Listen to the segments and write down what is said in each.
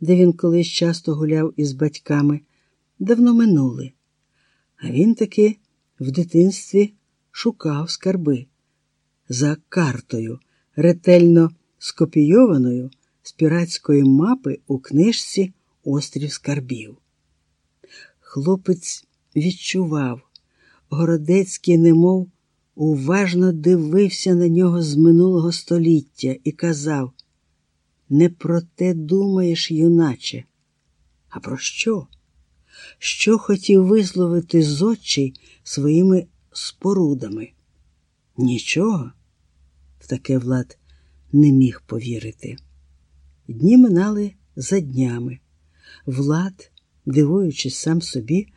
де він колись часто гуляв із батьками, давно минули. А він таки в дитинстві шукав скарби за картою, ретельно скопійованою з піратської мапи у книжці Острів Скарбів. Хлопець відчував, Городецький, немов уважно дивився на нього з минулого століття і казав: Не про те думаєш, юначе, а про що? Що хотів висловити з очей своїми спорудами? Нічого, в таке Влад не міг повірити. Дні минали за днями. Влад, дивуючись сам собі,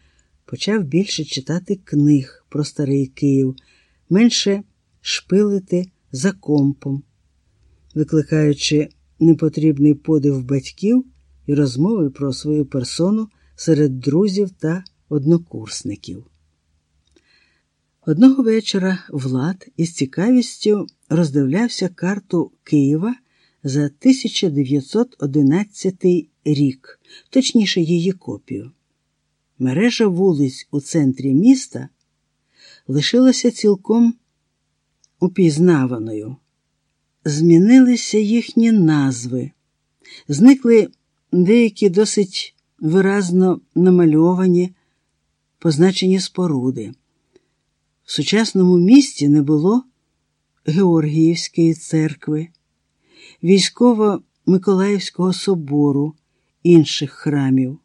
почав більше читати книг про старий Київ, менше шпилити за компом, викликаючи непотрібний подив батьків і розмови про свою персону серед друзів та однокурсників. Одного вечора Влад із цікавістю роздивлявся карту Києва за 1911 рік, точніше її копію. Мережа вулиць у центрі міста лишилася цілком упізнаваною. Змінилися їхні назви, зникли деякі досить виразно намальовані, позначені споруди. В сучасному місті не було Георгіївської церкви, військово-Миколаївського собору, інших храмів.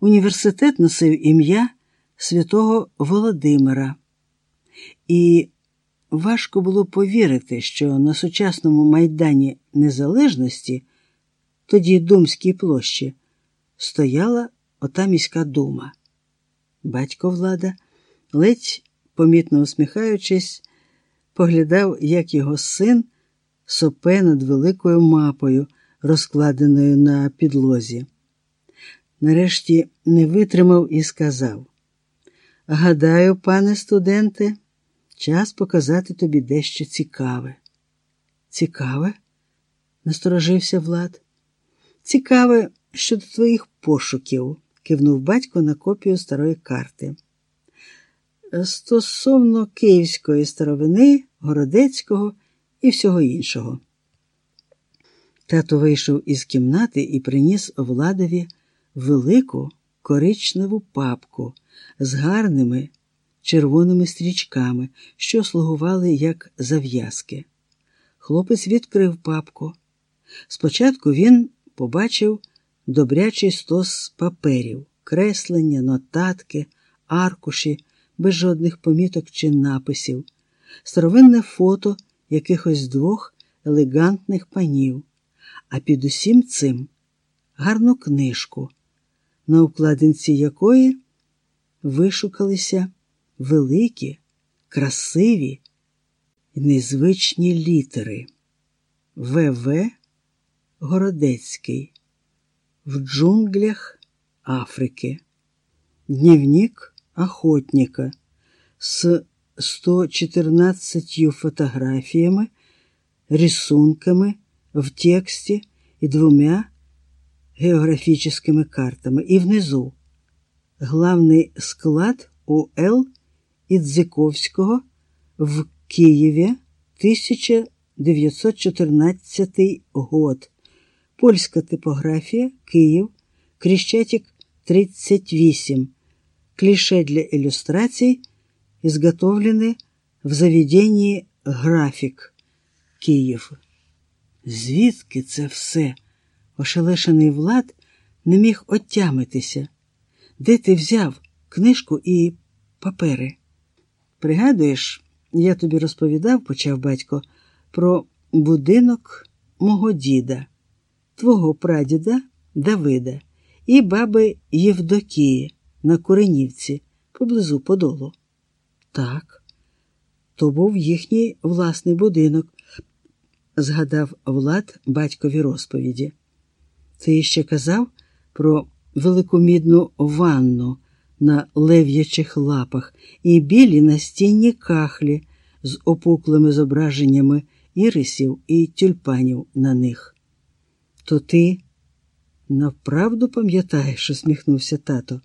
Університет носив ім'я святого Володимира, і важко було повірити, що на сучасному майдані Незалежності, тоді Думській площі, стояла ота міська дума. Батько влада, ледь помітно усміхаючись, поглядав, як його син сопе над великою мапою, розкладеною на підлозі. Нарешті не витримав і сказав: Гадаю, пане студенте, час показати тобі дещо цікаве. Цікаве? насторожився Влад. Цікаве щодо твоїх пошуків, кивнув батько на копію старої карти. Стосовно Київської старовини, Городецького і всього іншого. Тато вийшов із кімнати і приніс владові велику коричневу папку з гарними червоними стрічками, що слугували як зав'язки. Хлопець відкрив папку. Спочатку він побачив добрячий стос паперів, креслення, нотатки, аркуші, без жодних поміток чи написів, старовинне фото якихось двох елегантних панів, а під усім цим гарну книжку, на обкладинці якої вишукалися великі, красиві і незвичні літери. ВВ Городецький. В джунглях Африки, Дневник охотника с 114 фотографиями, рисунками в тексте и двумя географическими картами. И внизу. Главный склад УЛ Ідзиковського в Києві 1914 год. Польська типографія Київ, Крещатик 38. Клише для иллюстраций изготовлены в заведенні графік Київ. Звідки це все? Ошелешений Влад не міг отямитися. Де ти взяв книжку і папери? Пригадуєш, я тобі розповідав, почав батько, про будинок мого діда, твого прадіда Давида і баби Євдокії на Куренівці поблизу Подолу. Так, то був їхній власний будинок, згадав Влад батькові розповіді. Ти ще казав про велику мідну ванну на лев'ячих лапах і білі настінні кахлі з опуклими зображеннями ірисів і тюльпанів на них. То ти Направду пам'ятаєш, усміхнувся тато.